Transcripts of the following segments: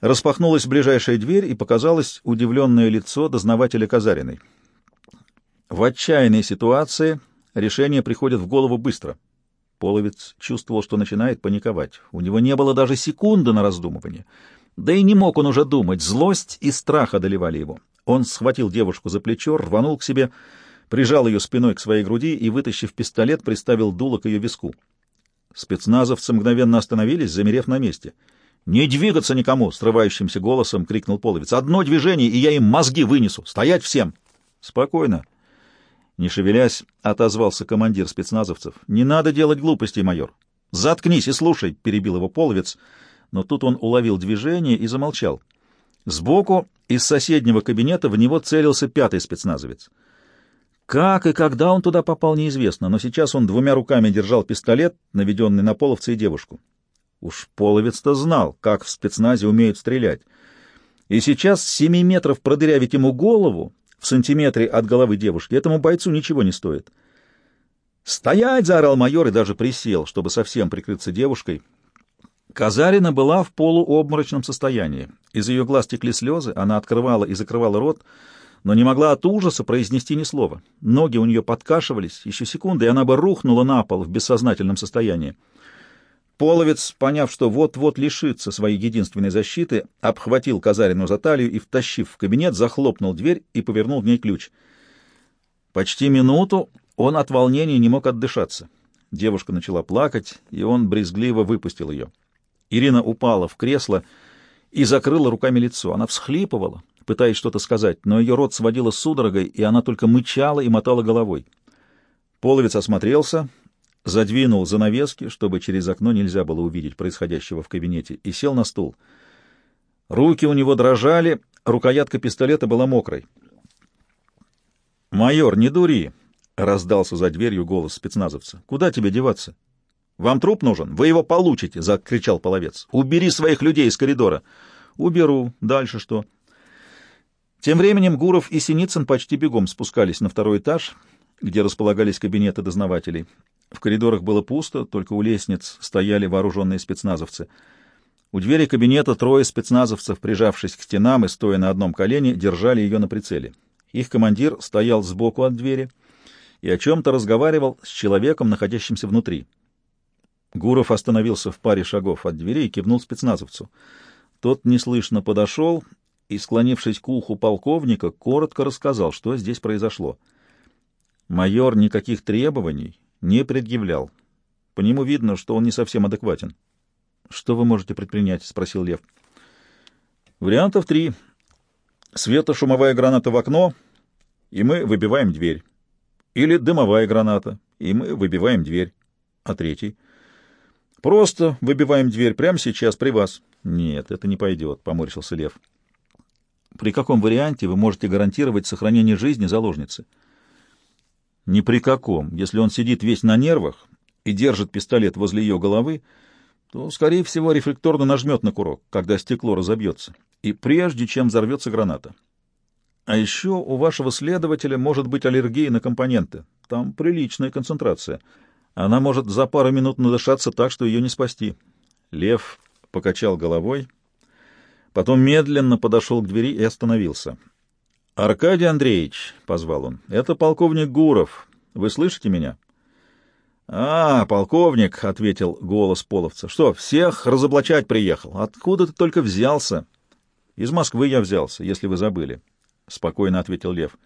Распахнулась ближайшая дверь, и показалось удивленное лицо дознавателя Казариной. В отчаянной ситуации решение приходит в голову быстро. Половец чувствовал, что начинает паниковать. У него не было даже секунды на раздумывание. Да и не мог он уже думать. Злость и страх одолевали его. Он схватил девушку за плечо, рванул к себе, прижал ее спиной к своей груди и, вытащив пистолет, приставил дуло к ее виску. Спецназовцы мгновенно остановились, замерев на месте — «Не двигаться никому!» — срывающимся голосом крикнул Половец. «Одно движение, и я им мозги вынесу! Стоять всем!» «Спокойно!» Не шевелясь, отозвался командир спецназовцев. «Не надо делать глупостей, майор!» «Заткнись и слушай!» — перебил его Половец. Но тут он уловил движение и замолчал. Сбоку из соседнего кабинета в него целился пятый спецназовец. Как и когда он туда попал, неизвестно, но сейчас он двумя руками держал пистолет, наведенный на половца и девушку. Уж половец-то знал, как в спецназе умеют стрелять. И сейчас с семи метров продырявить ему голову в сантиметре от головы девушки этому бойцу ничего не стоит. «Стоять!» — заорал майор и даже присел, чтобы совсем прикрыться девушкой. Казарина была в полуобморочном состоянии. Из ее глаз текли слезы, она открывала и закрывала рот, но не могла от ужаса произнести ни слова. Ноги у нее подкашивались, еще секунды, и она бы рухнула на пол в бессознательном состоянии. Половец, поняв, что вот-вот лишится своей единственной защиты, обхватил Казарину за талию и, втащив в кабинет, захлопнул дверь и повернул в ней ключ. Почти минуту он от волнения не мог отдышаться. Девушка начала плакать, и он брезгливо выпустил ее. Ирина упала в кресло и закрыла руками лицо. Она всхлипывала, пытаясь что-то сказать, но ее рот сводила судорогой, и она только мычала и мотала головой. Половец осмотрелся — задвинул занавески, чтобы через окно нельзя было увидеть происходящего в кабинете, и сел на стул. Руки у него дрожали, рукоятка пистолета была мокрой. «Майор, не дури!» — раздался за дверью голос спецназовца. «Куда тебе деваться?» «Вам труп нужен? Вы его получите!» — закричал половец. «Убери своих людей из коридора!» «Уберу. Дальше что?» Тем временем Гуров и Синицын почти бегом спускались на второй этаж, где располагались кабинеты дознавателей. В коридорах было пусто, только у лестниц стояли вооруженные спецназовцы. У двери кабинета трое спецназовцев, прижавшись к стенам и стоя на одном колене, держали ее на прицеле. Их командир стоял сбоку от двери и о чем-то разговаривал с человеком, находящимся внутри. Гуров остановился в паре шагов от двери и кивнул спецназовцу. Тот неслышно подошел и, склонившись к уху полковника, коротко рассказал, что здесь произошло. Майор никаких требований не предъявлял. По нему видно, что он не совсем адекватен. — Что вы можете предпринять? — спросил Лев. — Вариантов три. Светошумовая граната в окно, и мы выбиваем дверь. Или дымовая граната, и мы выбиваем дверь. А третий? — Просто выбиваем дверь прямо сейчас при вас. — Нет, это не пойдет, — поморщился Лев. — При каком варианте вы можете гарантировать сохранение жизни заложницы? — ни при каком. Если он сидит весь на нервах и держит пистолет возле ее головы, то, скорее всего, рефлекторно нажмет на курок, когда стекло разобьется, и прежде чем взорвется граната. А еще у вашего следователя может быть аллергия на компоненты. Там приличная концентрация. Она может за пару минут надышаться так, что ее не спасти. Лев покачал головой, потом медленно подошел к двери и остановился. «Аркадий Андреевич», — позвал он, — «это полковник Гуров. Вы слышите меня?» «А, полковник», — ответил голос половца, — «что, всех разоблачать приехал? Откуда ты только взялся?» «Из Москвы я взялся, если вы забыли», — спокойно ответил Лев.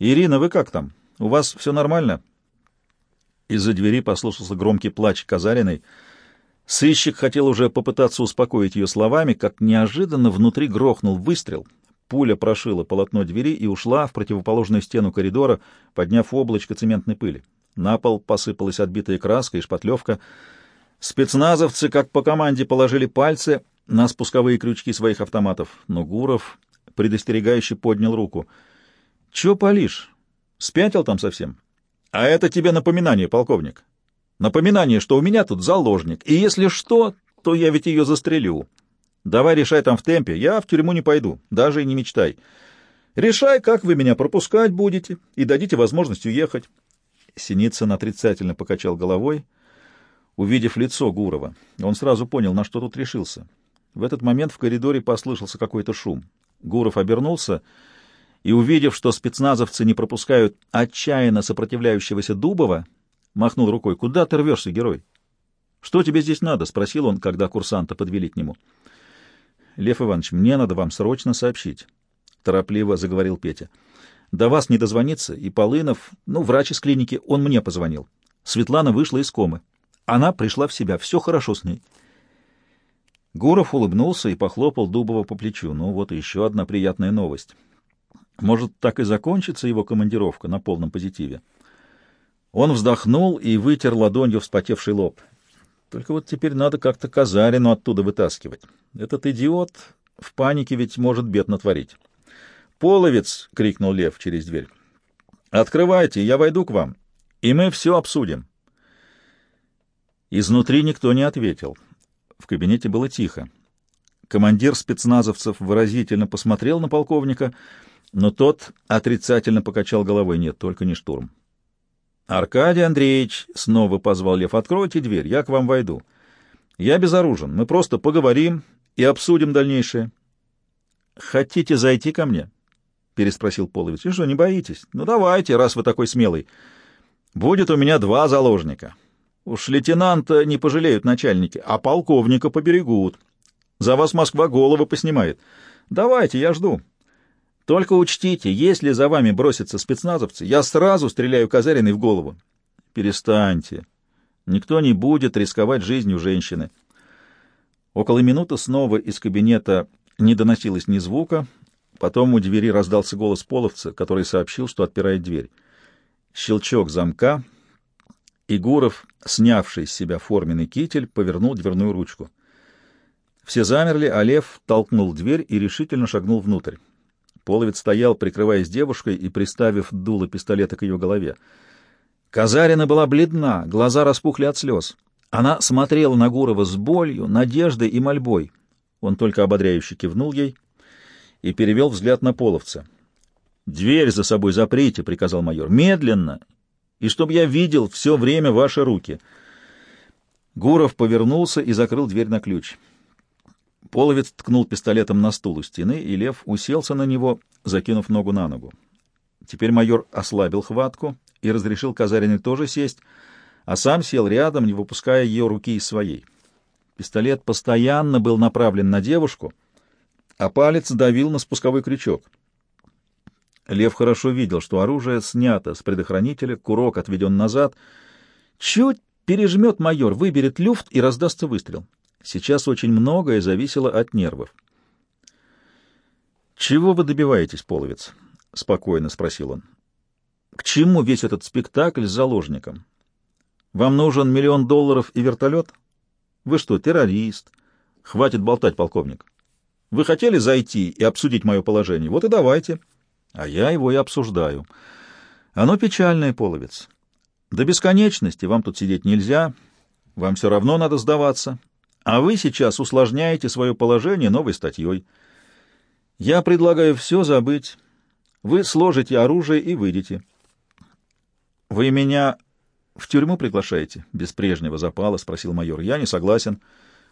«Ирина, вы как там? У вас все нормально?» Из-за двери послушался громкий плач Казариной. Сыщик хотел уже попытаться успокоить ее словами, как неожиданно внутри грохнул выстрел — Пуля прошила полотно двери и ушла в противоположную стену коридора, подняв облачко цементной пыли. На пол посыпалась отбитая краска и шпатлевка. Спецназовцы, как по команде, положили пальцы на спусковые крючки своих автоматов, но Гуров предостерегающе поднял руку. — Чё палишь? Спятил там совсем? — А это тебе напоминание, полковник. Напоминание, что у меня тут заложник, и если что, то я ведь ее застрелю. Давай решай там в темпе, я в тюрьму не пойду, даже и не мечтай. Решай, как вы меня пропускать будете, и дадите возможность уехать. Синицын отрицательно покачал головой, увидев лицо Гурова. Он сразу понял, на что тут решился. В этот момент в коридоре послышался какой-то шум. Гуров обернулся и, увидев, что спецназовцы не пропускают отчаянно сопротивляющегося Дубова, махнул рукой. «Куда ты рвешься, герой?» «Что тебе здесь надо?» — спросил он, когда курсанта подвели к нему. «Лев Иванович, мне надо вам срочно сообщить», — торопливо заговорил Петя. «До вас не дозвониться, и Полынов, ну, врач из клиники, он мне позвонил. Светлана вышла из комы. Она пришла в себя, все хорошо с ней». Гуров улыбнулся и похлопал Дубова по плечу. Ну, вот еще одна приятная новость. Может, так и закончится его командировка на полном позитиве. Он вздохнул и вытер ладонью вспотевший лоб. Только вот теперь надо как-то Казарину оттуда вытаскивать. Этот идиот в панике ведь может бед натворить. «Половец!» — крикнул Лев через дверь. «Открывайте, я войду к вам, и мы все обсудим». Изнутри никто не ответил. В кабинете было тихо. Командир спецназовцев выразительно посмотрел на полковника, но тот отрицательно покачал головой. «Нет, только не штурм». «Аркадий Андреевич», — снова позвал Лев, — «откройте дверь, я к вам войду. Я безоружен, мы просто поговорим и обсудим дальнейшее». «Хотите зайти ко мне?» — переспросил Половец. «И что, не боитесь? Ну, давайте, раз вы такой смелый. Будет у меня два заложника. Уж лейтенанта не пожалеют начальники, а полковника поберегут. За вас Москва головы поснимает. Давайте, я жду». Только учтите, если за вами бросятся спецназовцы, я сразу стреляю Казариной в голову. Перестаньте. Никто не будет рисковать жизнью женщины. Около минуты снова из кабинета не доносилось ни звука. Потом у двери раздался голос половца, который сообщил, что отпирает дверь. Щелчок замка, и Гуров, снявший с себя форменный китель, повернул дверную ручку. Все замерли, а Лев толкнул дверь и решительно шагнул внутрь. Половец стоял, прикрываясь девушкой и приставив дуло пистолета к ее голове. Казарина была бледна, глаза распухли от слез. Она смотрела на Гурова с болью, надеждой и мольбой. Он только ободряюще кивнул ей и перевел взгляд на половца. «Дверь за собой заприте», — приказал майор, — «медленно, и чтобы я видел все время ваши руки». Гуров повернулся и закрыл дверь на ключ. Половец ткнул пистолетом на стул у стены, и лев уселся на него, закинув ногу на ногу. Теперь майор ослабил хватку и разрешил Казарине тоже сесть, а сам сел рядом, не выпуская ее руки из своей. Пистолет постоянно был направлен на девушку, а палец давил на спусковой крючок. Лев хорошо видел, что оружие снято с предохранителя, курок отведен назад. Чуть пережмет майор, выберет люфт и раздастся выстрел. Сейчас очень многое зависело от нервов. «Чего вы добиваетесь, половец?» — спокойно спросил он. «К чему весь этот спектакль с заложником? Вам нужен миллион долларов и вертолет? Вы что, террорист? Хватит болтать, полковник. Вы хотели зайти и обсудить мое положение? Вот и давайте. А я его и обсуждаю. Оно печальное, половец. До бесконечности вам тут сидеть нельзя. Вам все равно надо сдаваться. А вы сейчас усложняете свое положение новой статьей. Я предлагаю все забыть. Вы сложите оружие и выйдете. — Вы меня в тюрьму приглашаете? — без прежнего запала спросил майор. — Я не согласен.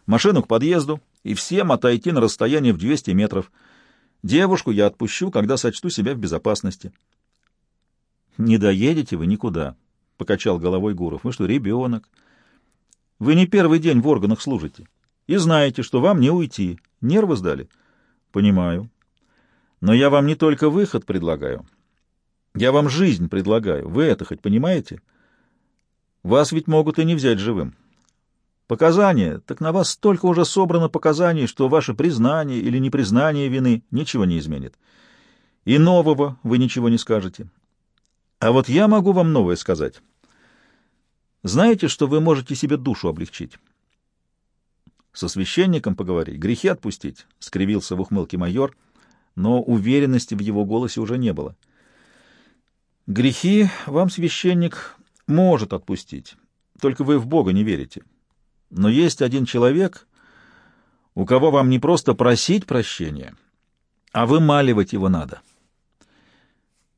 Машину к подъезду, и всем отойти на расстояние в 200 метров. Девушку я отпущу, когда сочту себя в безопасности. — Не доедете вы никуда, — покачал головой Гуров. — Вы что, ребенок? — вы не первый день в органах служите и знаете, что вам не уйти. Нервы сдали? Понимаю. Но я вам не только выход предлагаю. Я вам жизнь предлагаю. Вы это хоть понимаете? Вас ведь могут и не взять живым. Показания, так на вас столько уже собрано показаний, что ваше признание или непризнание вины ничего не изменит. И нового вы ничего не скажете. А вот я могу вам новое сказать. Знаете, что вы можете себе душу облегчить? Со священником поговорить, грехи отпустить, — скривился в ухмылке майор, но уверенности в его голосе уже не было. Грехи вам священник может отпустить, только вы в Бога не верите. Но есть один человек, у кого вам не просто просить прощения, а вымаливать его надо.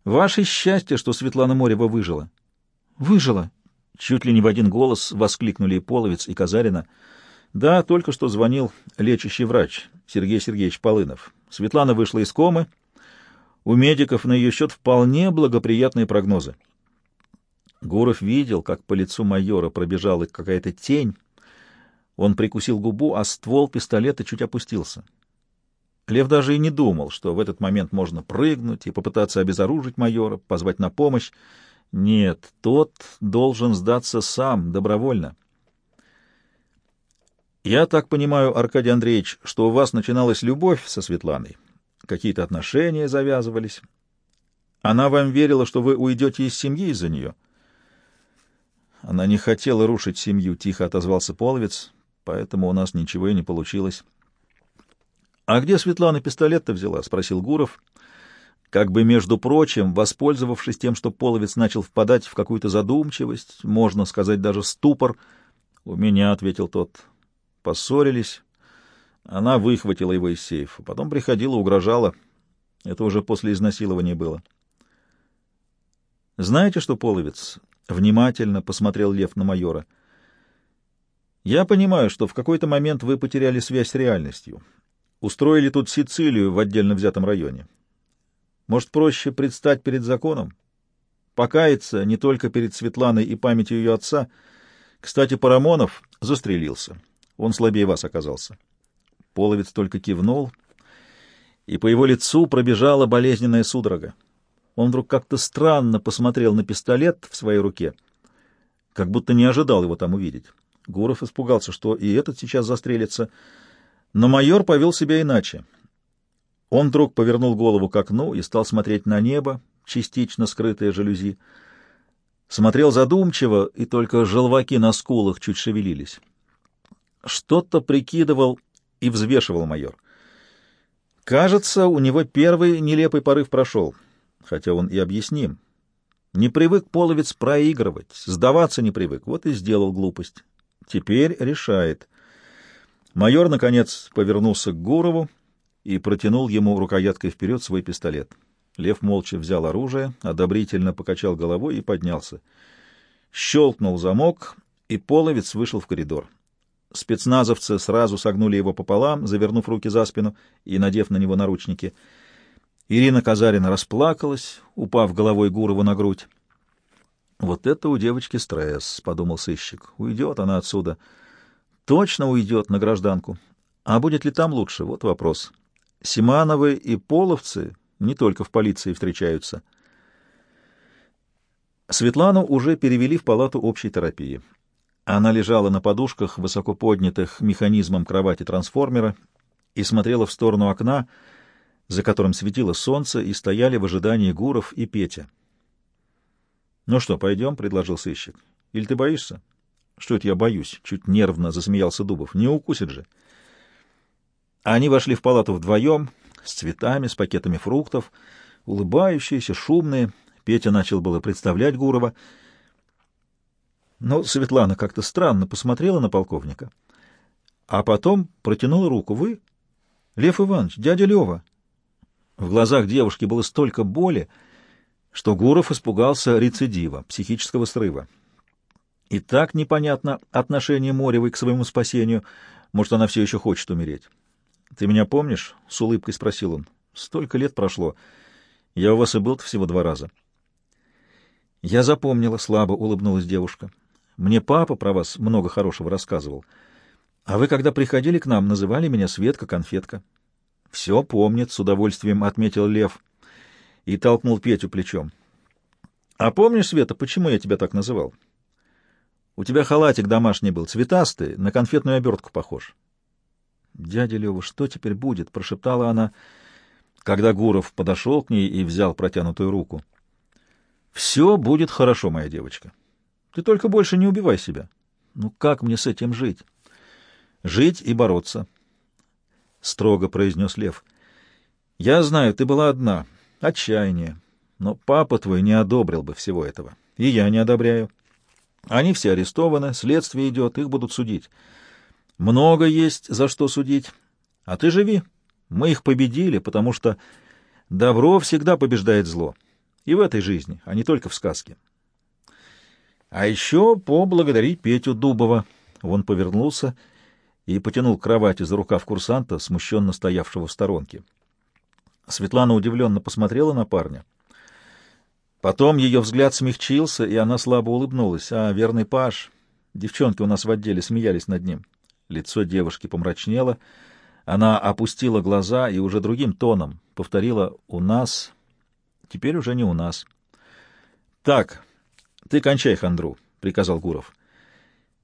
Ваше счастье, что Светлана Морева выжила. Выжила, Чуть ли не в один голос воскликнули и Половец, и Казарина. Да, только что звонил лечащий врач Сергей Сергеевич Полынов. Светлана вышла из комы. У медиков на ее счет вполне благоприятные прогнозы. Гуров видел, как по лицу майора пробежала какая-то тень. Он прикусил губу, а ствол пистолета чуть опустился. Лев даже и не думал, что в этот момент можно прыгнуть и попытаться обезоружить майора, позвать на помощь. Нет, тот должен сдаться сам, добровольно. «Я так понимаю, Аркадий Андреевич, что у вас начиналась любовь со Светланой, какие-то отношения завязывались. Она вам верила, что вы уйдете из семьи из-за нее?» Она не хотела рушить семью, — тихо отозвался Половец, — поэтому у нас ничего и не получилось. — А где Светлана пистолет-то взяла? — спросил Гуров, как бы, между прочим, воспользовавшись тем, что Половец начал впадать в какую-то задумчивость, можно сказать, даже ступор. — У меня, — ответил тот, — поссорились. Она выхватила его из сейфа, потом приходила, угрожала. Это уже после изнасилования было. — Знаете что, Половец, Внимательно посмотрел Лев на майора. «Я понимаю, что в какой-то момент вы потеряли связь с реальностью. Устроили тут Сицилию в отдельно взятом районе. Может, проще предстать перед законом? Покаяться не только перед Светланой и памятью ее отца. Кстати, Парамонов застрелился. Он слабее вас оказался». Половец только кивнул, и по его лицу пробежала болезненная судорога. Он вдруг как-то странно посмотрел на пистолет в своей руке, как будто не ожидал его там увидеть. Гуров испугался, что и этот сейчас застрелится, но майор повел себя иначе. Он вдруг повернул голову к окну и стал смотреть на небо, частично скрытое жалюзи. Смотрел задумчиво, и только желваки на скулах чуть шевелились. Что-то прикидывал и взвешивал майор. Кажется, у него первый нелепый порыв прошел — хотя он и объясним. Не привык половец проигрывать, сдаваться не привык, вот и сделал глупость. Теперь решает. Майор, наконец, повернулся к Гурову и протянул ему рукояткой вперед свой пистолет. Лев молча взял оружие, одобрительно покачал головой и поднялся. Щелкнул замок, и половец вышел в коридор. Спецназовцы сразу согнули его пополам, завернув руки за спину и надев на него наручники — Ирина Казарина расплакалась, упав головой Гурову на грудь. «Вот это у девочки стресс», — подумал сыщик. «Уйдет она отсюда. Точно уйдет на гражданку. А будет ли там лучше? Вот вопрос. Симановы и Половцы не только в полиции встречаются». Светлану уже перевели в палату общей терапии. Она лежала на подушках, высоко поднятых механизмом кровати трансформера, и смотрела в сторону окна, — за которым светило солнце, и стояли в ожидании Гуров и Петя. — Ну что, пойдем? — предложил сыщик. — Или ты боишься? — Что это я боюсь? — чуть нервно засмеялся Дубов. — Не укусит же. Они вошли в палату вдвоем, с цветами, с пакетами фруктов, улыбающиеся, шумные. Петя начал было представлять Гурова. Но Светлана как-то странно посмотрела на полковника, а потом протянула руку. — Вы? — Лев Иванович, дядя Лева. В глазах девушки было столько боли, что Гуров испугался рецидива, психического срыва. И так непонятно отношение Моревой к своему спасению. Может, она все еще хочет умереть. — Ты меня помнишь? — с улыбкой спросил он. — Столько лет прошло. Я у вас и был всего два раза. — Я запомнила, — слабо улыбнулась девушка. — Мне папа про вас много хорошего рассказывал. А вы, когда приходили к нам, называли меня Светка-конфетка. — Все помнит, — с удовольствием отметил Лев и толкнул Петю плечом. — А помнишь, Света, почему я тебя так называл? У тебя халатик домашний был, цветастый, на конфетную обертку похож. — Дядя Лева, что теперь будет? — прошептала она, когда Гуров подошел к ней и взял протянутую руку. — Все будет хорошо, моя девочка. Ты только больше не убивай себя. Ну как мне с этим жить? — Жить и бороться. —— строго произнес Лев. — Я знаю, ты была одна. Отчаяние. Но папа твой не одобрил бы всего этого. И я не одобряю. Они все арестованы, следствие идет, их будут судить. Много есть за что судить. А ты живи. Мы их победили, потому что добро всегда побеждает зло. И в этой жизни, а не только в сказке. А еще поблагодарить Петю Дубова. Он повернулся и потянул к кровати за рукав курсанта, смущенно стоявшего в сторонке. Светлана удивленно посмотрела на парня. Потом ее взгляд смягчился, и она слабо улыбнулась. «А, верный Паш!» Девчонки у нас в отделе смеялись над ним. Лицо девушки помрачнело. Она опустила глаза и уже другим тоном повторила «У нас...» Теперь уже не у нас. «Так, ты кончай хандру», — приказал Гуров.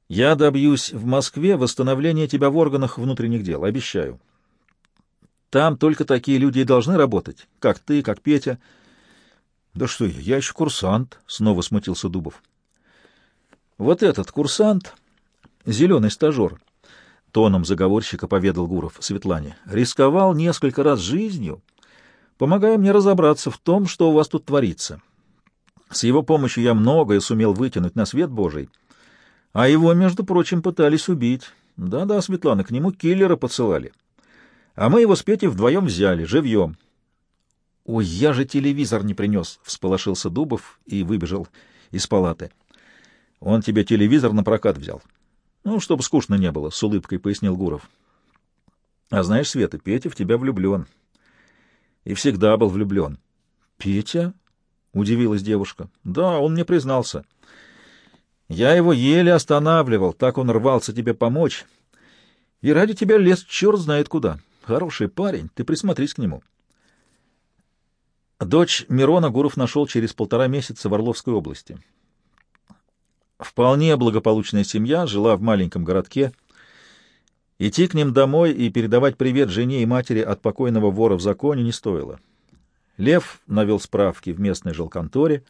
«Я добьюсь в Москве восстановления тебя в органах внутренних дел, обещаю. Там только такие люди и должны работать, как ты, как Петя». «Да что я, я еще курсант», — снова смутился Дубов. «Вот этот курсант, зеленый стажер», — тоном заговорщика поведал Гуров Светлане, — «рисковал несколько раз жизнью, помогая мне разобраться в том, что у вас тут творится. С его помощью я многое сумел вытянуть на свет Божий, а его, между прочим, пытались убить. Да-да, Светлана, к нему киллера посылали. А мы его с Петей вдвоем взяли, живьем». «Ой, я же телевизор не принес!» — всполошился Дубов и выбежал из палаты. «Он тебе телевизор на прокат взял». «Ну, чтобы скучно не было», — с улыбкой пояснил Гуров. «А знаешь, Света, Петя в тебя влюблен. И всегда был влюблен». «Петя?» — удивилась девушка. «Да, он мне признался. Я его еле останавливал, так он рвался тебе помочь. И ради тебя лез черт знает куда. Хороший парень, ты присмотрись к нему». Дочь Мирона Гуров нашел через полтора месяца в Орловской области. Вполне благополучная семья жила в маленьком городке. Идти к ним домой и передавать привет жене и матери от покойного вора в законе не стоило. Лев навел справки в местной жилконторе,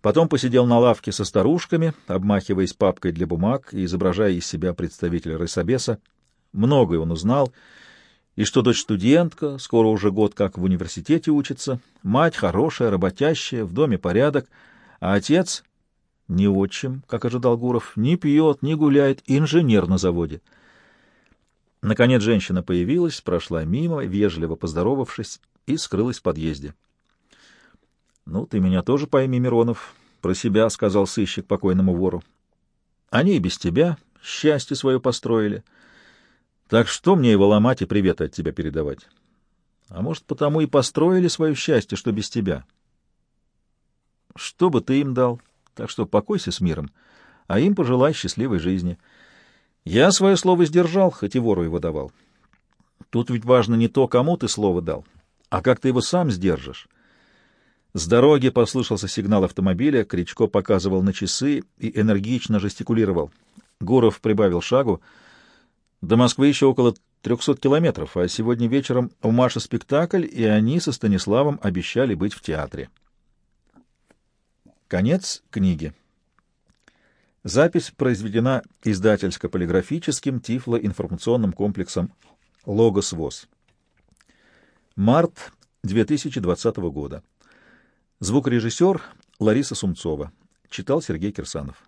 потом посидел на лавке со старушками, обмахиваясь папкой для бумаг и изображая из себя представителя райсобеса. Многое он узнал — и что дочь студентка, скоро уже год как в университете учится, мать хорошая, работящая, в доме порядок, а отец не отчим, как ожидал Гуров, не пьет, не гуляет, инженер на заводе. Наконец женщина появилась, прошла мимо, вежливо поздоровавшись, и скрылась в подъезде. — Ну, ты меня тоже пойми, Миронов, — про себя сказал сыщик покойному вору. — Они и без тебя счастье свое построили. — так что мне его ломать и приветы от тебя передавать? А может, потому и построили свое счастье, что без тебя? Что бы ты им дал? Так что покойся с миром, а им пожелай счастливой жизни. Я свое слово сдержал, хоть и вору его давал. Тут ведь важно не то, кому ты слово дал, а как ты его сам сдержишь. С дороги послышался сигнал автомобиля, Кричко показывал на часы и энергично жестикулировал. Гуров прибавил шагу — до Москвы еще около трехсот километров, а сегодня вечером у Маши спектакль, и они со Станиславом обещали быть в театре. Конец книги. Запись произведена издательско-полиграфическим тифлоинформационным комплексом «Логос ВОЗ». Март 2020 года. Звукорежиссер Лариса Сумцова. Читал Сергей Кирсанов.